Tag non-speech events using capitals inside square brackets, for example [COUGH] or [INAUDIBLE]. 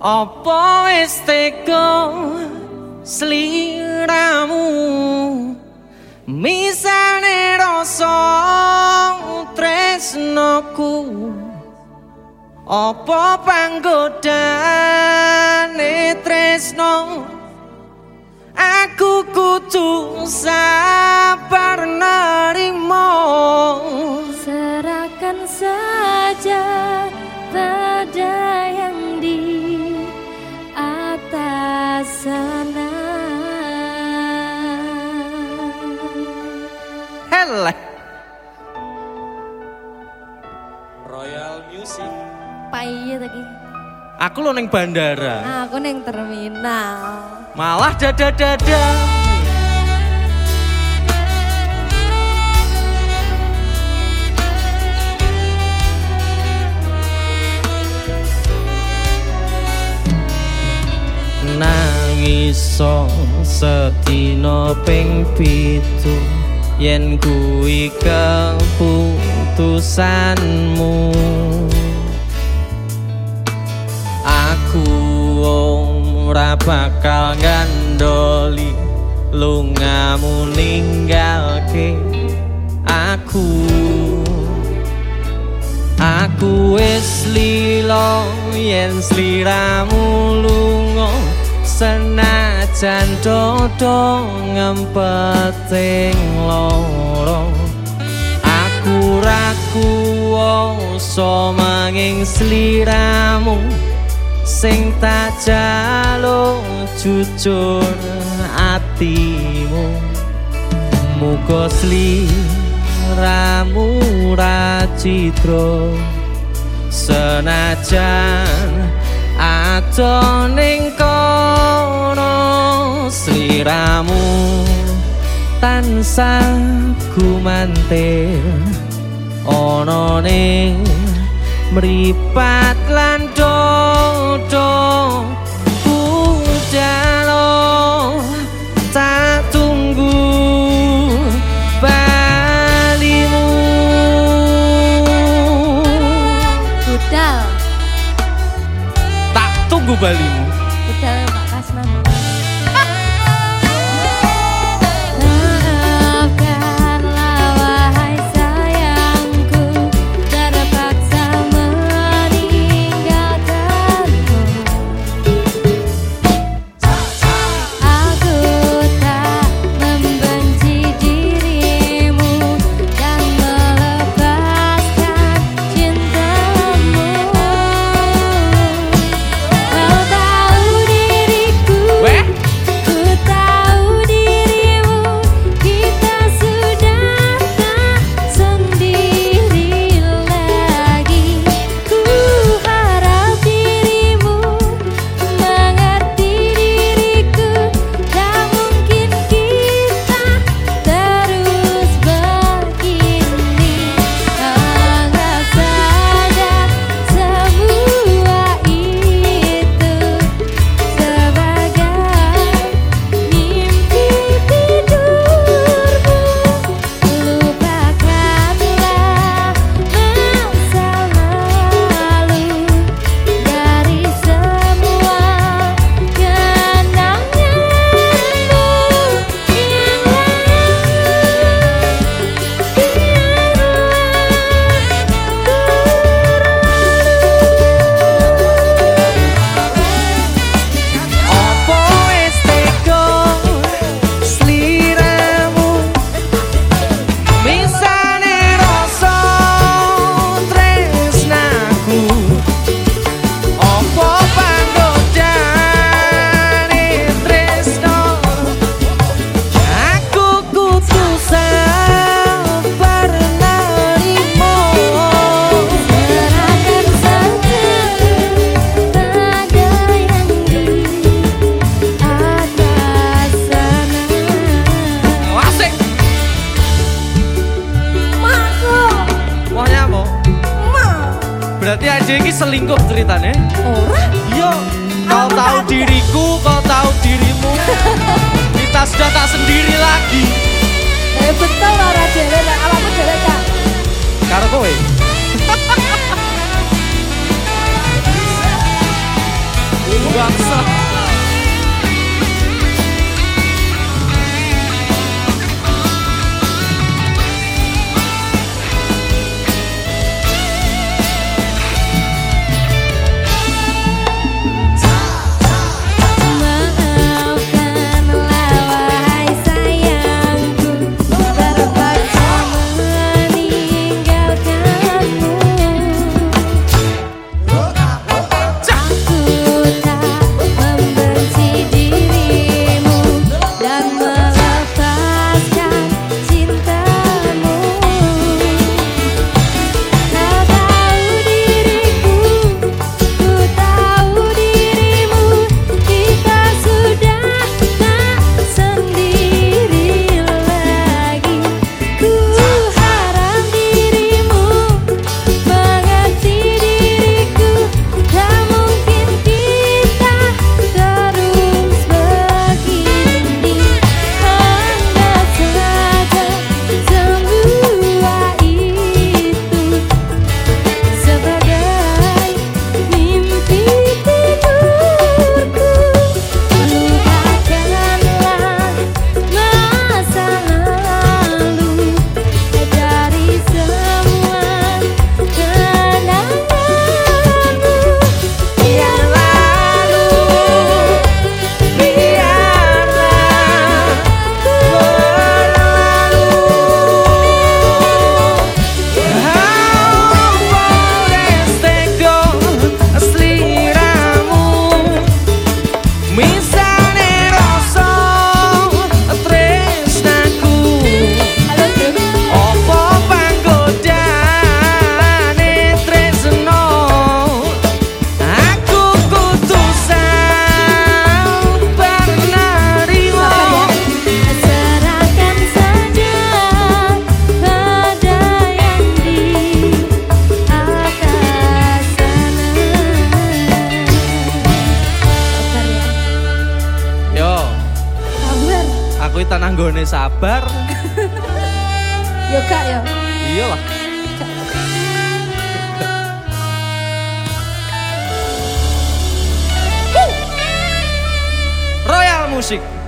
Apa wis teko sliramu? Misane rasa tresnoku. Apa panggodane tresno? Aku kudu sabar nerimo Aku lo neng bandara. Aku neng terminal. Malah dada-dada. Nangiso setino ping pitu. Yen kuwi keputusanmu ora bakal ngandoli. Lungamu ninggalke. Aku Aku wis lilo yen sliramu lunga. Senajan dodo ngempeting loro. Aku raku so manging sliramu sing tak jaluk jujur atimu. Muga sliramu ra citra senajan ato ning kono sliramu tansah gumantir. Ana ning mripat lan dodo budalo tak tunggu balimu. Budal. Tak tunggu balimu DJ ini selingkuh ceritanya. Orang? Iya. Kau tahu diriku, kau tahu dirimu. Kita sudah tak sendiri lagi. Eh betul lah Raja, lah alamu jelek tak. Karo kowe. [LAUGHS] Bangsa. tanah nggone sabar. [LAUGHS] yo kak yuk. Iya lah. [LAUGHS] Royal Music.